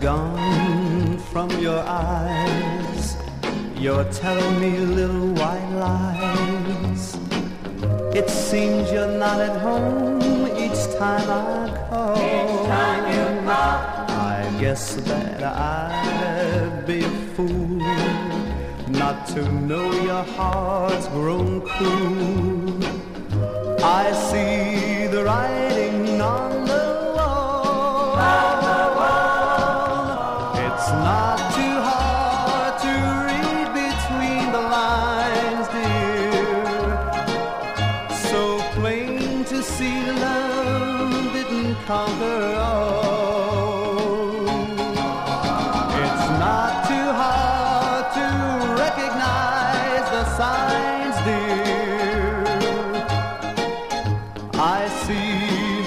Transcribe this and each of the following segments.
gone from your eyes. You're telling me little white lies. It seems you're not at home each time I call. Each time you call. I guess that I'd be a fool not to know your heart's grown cool. I see the writing on the wall. It's not too hard to read between the lines, dear. So plain to see love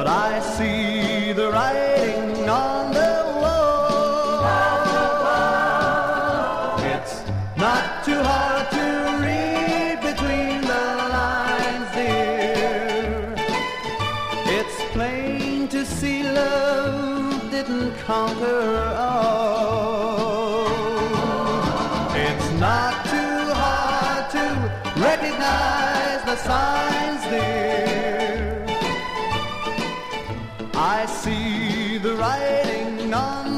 but I see the writing on the wall. It's not too hard to read between the lines, dear. It's plain to see love didn't conquer all. It's not too hard to recognize the signs there. I see the writing on